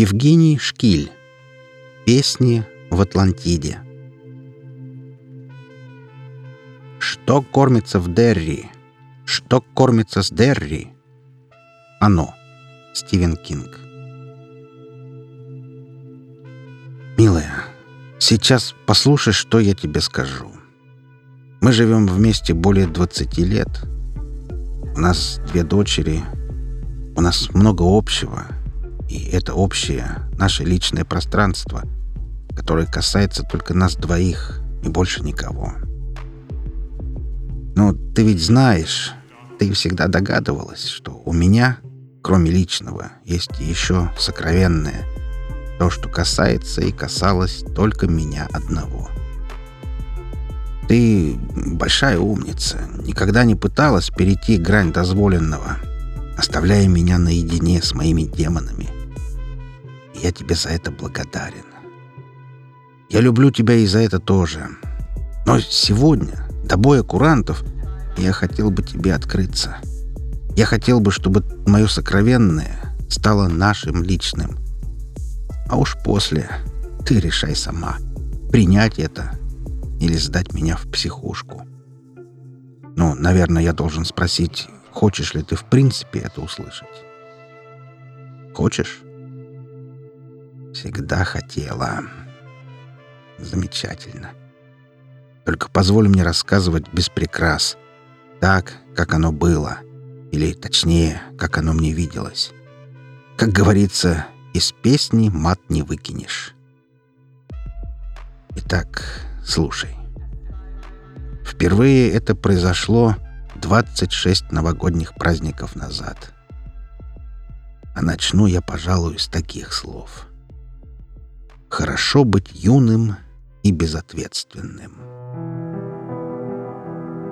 Евгений Шкиль. Песни в Атлантиде. Что кормится в Дерри? Что кормится с Дерри? Оно. Стивен Кинг. Милая, сейчас послушай, что я тебе скажу. Мы живем вместе более 20 лет. У нас две дочери. У нас много общего — и это общее, наше личное пространство, которое касается только нас двоих и больше никого. Но ты ведь знаешь, ты всегда догадывалась, что у меня, кроме личного, есть еще сокровенное, то, что касается и касалось только меня одного. Ты большая умница, никогда не пыталась перейти грань дозволенного, оставляя меня наедине с моими демонами — я тебе за это благодарен. Я люблю тебя и за это тоже. Но сегодня, до боя курантов, я хотел бы тебе открыться. Я хотел бы, чтобы мое сокровенное стало нашим личным. А уж после ты решай сама, принять это или сдать меня в психушку. Ну, наверное, я должен спросить, хочешь ли ты в принципе это услышать? Хочешь? Всегда хотела. Замечательно. Только позволь мне рассказывать без прикрас. Так, как оно было. Или, точнее, как оно мне виделось. Как говорится, из песни мат не выкинешь. Итак, слушай. Впервые это произошло 26 новогодних праздников назад. А начну я, пожалуй, с таких слов — Хорошо быть юным и безответственным.